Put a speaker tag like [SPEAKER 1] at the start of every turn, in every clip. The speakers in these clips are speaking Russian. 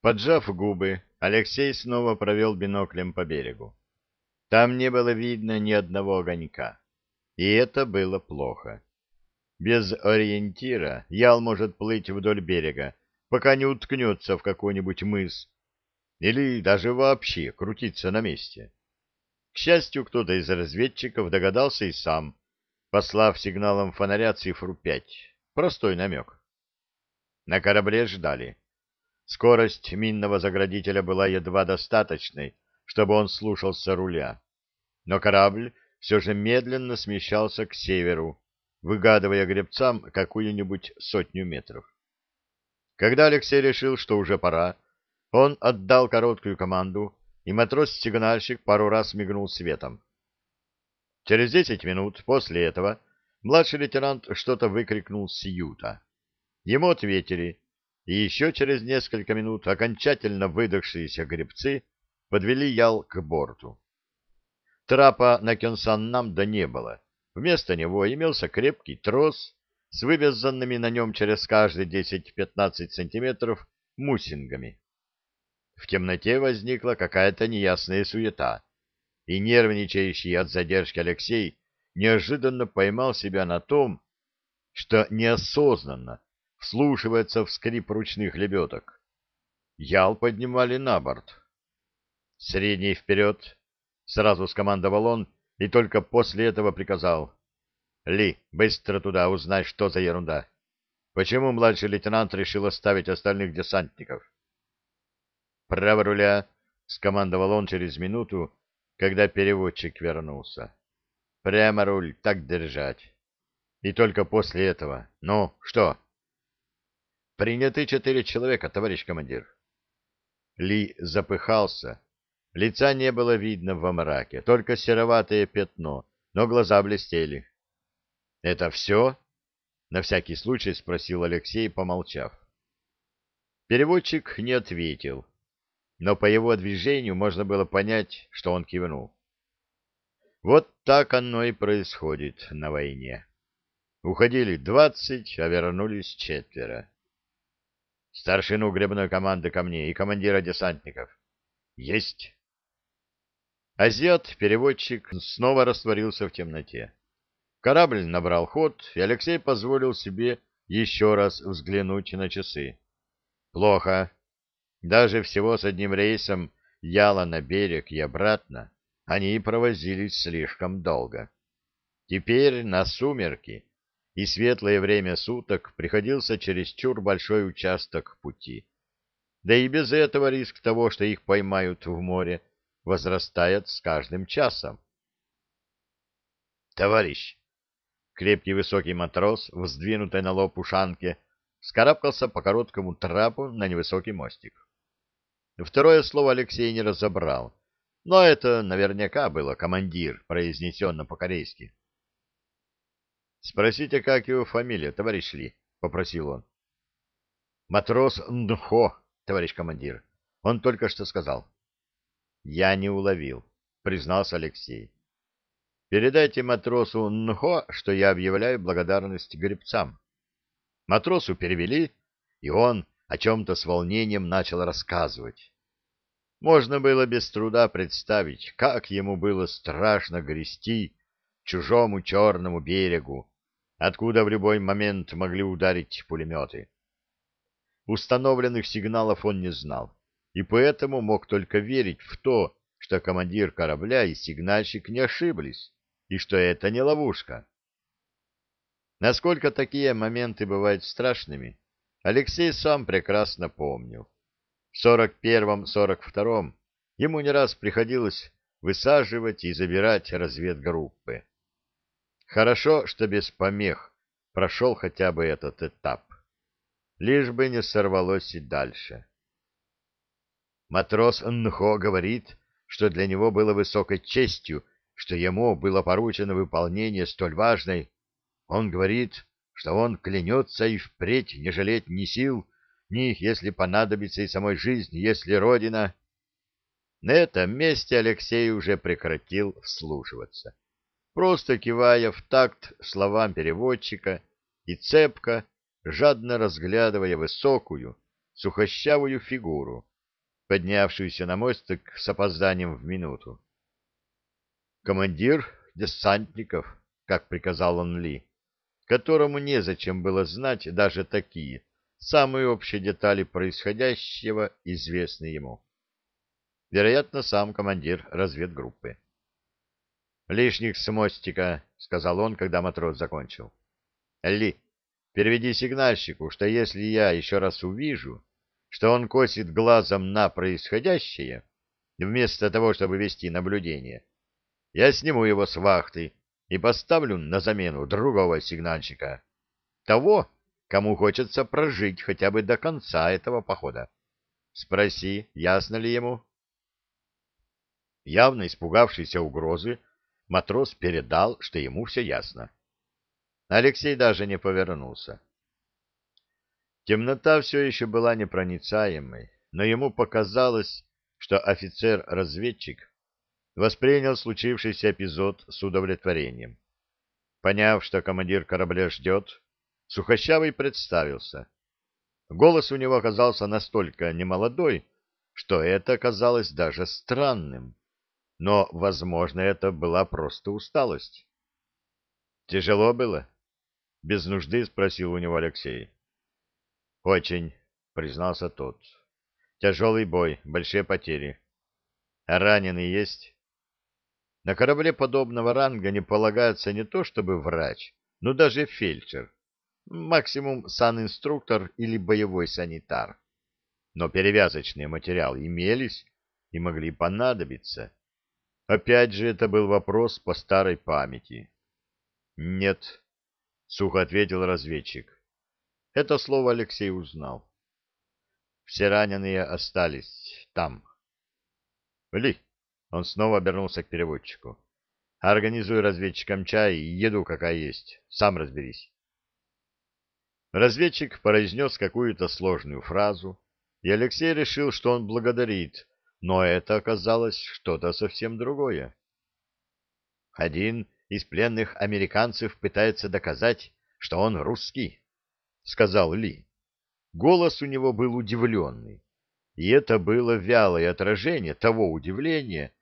[SPEAKER 1] Поджав губы, Алексей снова провел биноклем по берегу. Там не было видно ни одного огонька. И это было плохо. Без ориентира Ял может плыть вдоль берега, пока не уткнется в какой-нибудь мыс, или даже вообще крутиться на месте. К счастью, кто-то из разведчиков догадался и сам, послав сигналом фонаря цифру 5. Простой намек. На корабле ждали. Скорость минного заградителя была едва достаточной, чтобы он слушался руля. Но корабль все же медленно смещался к северу, выгадывая гребцам какую-нибудь сотню метров. Когда Алексей решил, что уже пора, он отдал короткую команду, и матрос-сигнальщик пару раз мигнул светом. Через десять минут после этого младший лейтенант что-то выкрикнул с юта. Ему ответили, и еще через несколько минут окончательно выдохшиеся гребцы подвели ял к борту. Трапа на Кенсан-Намда не было. Вместо него имелся крепкий трос с вывязанными на нем через каждые 10-15 сантиметров муссингами. В темноте возникла какая-то неясная суета, и нервничающий от задержки Алексей неожиданно поймал себя на том, что неосознанно вслушивается в скрип ручных лебедок. Ял поднимали на борт. «Средний вперед!» — сразу скомандовал он, и только после этого приказал. «Ли, быстро туда, узнай, что за ерунда. Почему младший лейтенант решил оставить остальных десантников?» «Право руля!» — скомандовал он через минуту, когда переводчик вернулся. «Прямо руль, так держать!» И только после этого. «Ну, что?» Приняты четыре человека, товарищ командир. Ли запыхался. Лица не было видно во мраке, только сероватое пятно, но глаза блестели. — Это все? — на всякий случай спросил Алексей, помолчав. Переводчик не ответил, но по его движению можно было понять, что он кивнул. Вот так оно и происходит на войне. Уходили двадцать, а вернулись четверо. Старшину гребной команды ко мне и командира десантников. Есть. Азиат-переводчик снова растворился в темноте. Корабль набрал ход, и Алексей позволил себе еще раз взглянуть на часы. Плохо. Даже всего с одним рейсом Яла на берег и обратно они провозились слишком долго. Теперь на сумерки и светлое время суток приходился чересчур большой участок пути. Да и без этого риск того, что их поймают в море, возрастает с каждым часом. «Товарищ!» Крепкий высокий матрос, вздвинутый на лоб ушанке, скарабкался по короткому трапу на невысокий мостик. Второе слово Алексей не разобрал, но это наверняка было командир, произнесенно по-корейски. — Спросите, как его фамилия, товарищ Ли, — попросил он. — Матрос Нхо, товарищ командир. Он только что сказал. — Я не уловил, — признался Алексей. — Передайте матросу Нхо, что я объявляю благодарность гребцам. Матросу перевели, и он о чем-то с волнением начал рассказывать. Можно было без труда представить, как ему было страшно грести чужому черному берегу, откуда в любой момент могли ударить пулеметы. Установленных сигналов он не знал, и поэтому мог только верить в то, что командир корабля и сигнальщик не ошиблись, и что это не ловушка. Насколько такие моменты бывают страшными, Алексей сам прекрасно помнил. В 41-42 ему не раз приходилось высаживать и забирать разведгруппы. Хорошо, что без помех прошел хотя бы этот этап. Лишь бы не сорвалось и дальше. Матрос Нхо говорит, что для него было высокой честью, что ему было поручено выполнение столь важной. Он говорит, что он клянется и впредь не жалеть ни сил, ни, если понадобится, и самой жизни, если Родина... На этом месте Алексей уже прекратил вслушиваться просто кивая в такт словам переводчика и цепко, жадно разглядывая высокую, сухощавую фигуру, поднявшуюся на мостик с опозданием в минуту. «Командир десантников», как приказал он Ли, которому незачем было знать даже такие, самые общие детали происходящего, известны ему. Вероятно, сам командир разведгруппы. «Лишних с мостика», — сказал он, когда матрос закончил. «Ли, переведи сигнальщику, что если я еще раз увижу, что он косит глазом на происходящее, вместо того, чтобы вести наблюдение, я сниму его с вахты и поставлю на замену другого сигнальщика. Того, кому хочется прожить хотя бы до конца этого похода. Спроси, ясно ли ему?» Явно испугавшийся угрозы, матрос передал, что ему все ясно. Алексей даже не повернулся. Темнота все еще была непроницаемой, но ему показалось, что офицер-разведчик воспринял случившийся эпизод с удовлетворением. Поняв, что командир корабля ждет, Сухощавый представился. Голос у него оказался настолько немолодой, что это казалось даже странным но, возможно, это была просто усталость. «Тяжело было?» — без нужды спросил у него Алексей. «Очень», — признался тот. «Тяжелый бой, большие потери. А раненый есть?» На корабле подобного ранга не полагается не то чтобы врач, но даже фельдшер, максимум санинструктор или боевой санитар. Но перевязочные материалы имелись и могли понадобиться. Опять же, это был вопрос по старой памяти. «Нет», — сухо ответил разведчик. Это слово Алексей узнал. «Все раненые остались там». «Ли», — он снова обернулся к переводчику. «Организуй разведчикам чай и еду какая есть. Сам разберись». Разведчик произнес какую-то сложную фразу, и Алексей решил, что он благодарит но это оказалось что-то совсем другое. Один из пленных американцев пытается доказать, что он русский, — сказал Ли. Голос у него был удивленный, и это было вялое отражение того удивления,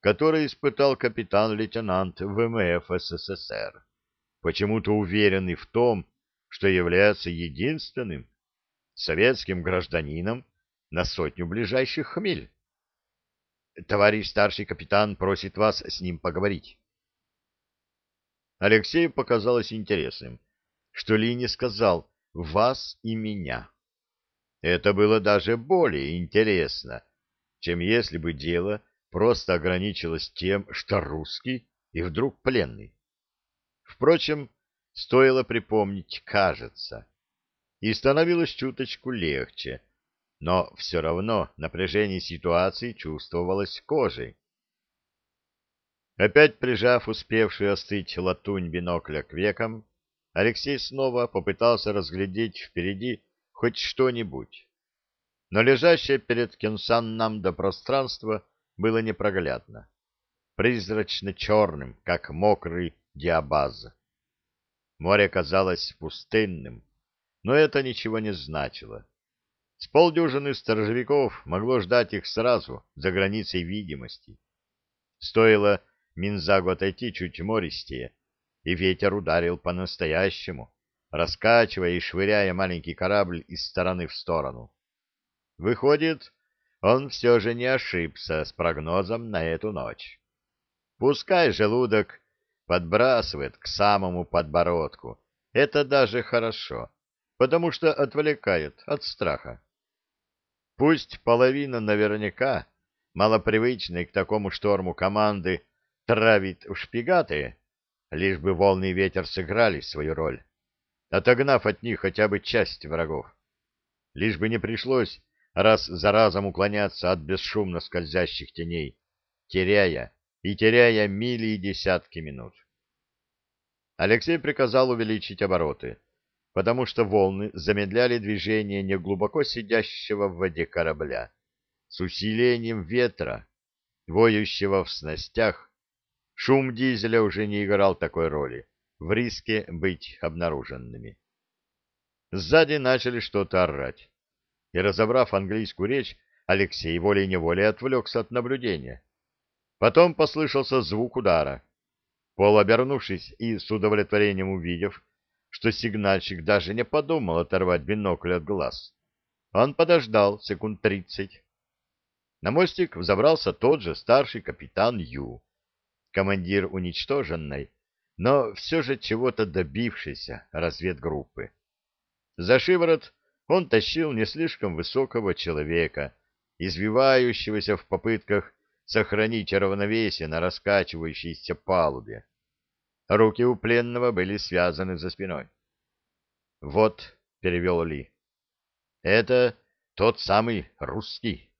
[SPEAKER 1] которое испытал капитан-лейтенант ВМФ СССР, почему-то уверенный в том, что является единственным советским гражданином на сотню ближайших миль. Товарищ старший капитан просит вас с ним поговорить. Алексею показалось интересным, что Ли не сказал «вас и меня». Это было даже более интересно, чем если бы дело просто ограничилось тем, что русский и вдруг пленный. Впрочем, стоило припомнить «кажется», и становилось чуточку легче, но все равно напряжение ситуации чувствовалось кожей. Опять прижав успевшую остыть латунь бинокля к векам, Алексей снова попытался разглядеть впереди хоть что-нибудь. Но лежащее перед Кенсанном до пространства было непроглядно, призрачно черным, как мокрый диабаз. Море казалось пустынным, но это ничего не значило. С полдюжины сторожевиков могло ждать их сразу, за границей видимости. Стоило Минзагу отойти чуть мористее, и ветер ударил по-настоящему, раскачивая и швыряя маленький корабль из стороны в сторону. Выходит, он все же не ошибся с прогнозом на эту ночь. Пускай желудок подбрасывает к самому подбородку, это даже хорошо, потому что отвлекает от страха. Пусть половина наверняка, малопривычной к такому шторму команды, травит в шпигаты, лишь бы волны и ветер сыграли свою роль, отогнав от них хотя бы часть врагов. Лишь бы не пришлось раз за разом уклоняться от бесшумно скользящих теней, теряя и теряя мили и десятки минут. Алексей приказал увеличить обороты, потому что волны замедляли движение неглубоко сидящего в воде корабля. С усилением ветра, воющего в снастях, шум дизеля уже не играл такой роли в риске быть обнаруженными. Сзади начали что-то орать. и разобрав английскую речь, Алексей волей-неволей отвлекся от наблюдения. Потом послышался звук удара. Пол, обернувшись и с удовлетворением увидев, что сигнальщик даже не подумал оторвать бинокль от глаз, он подождал секунд тридцать. На мостик взобрался тот же старший капитан Ю, командир уничтоженной, но все же чего-то добившейся разведгруппы. За шиворот он тащил не слишком высокого человека, извивающегося в попытках сохранить равновесие на раскачивающейся палубе. Руки у пленного были связаны за спиной. «Вот», — перевел Ли, — «это тот самый русский,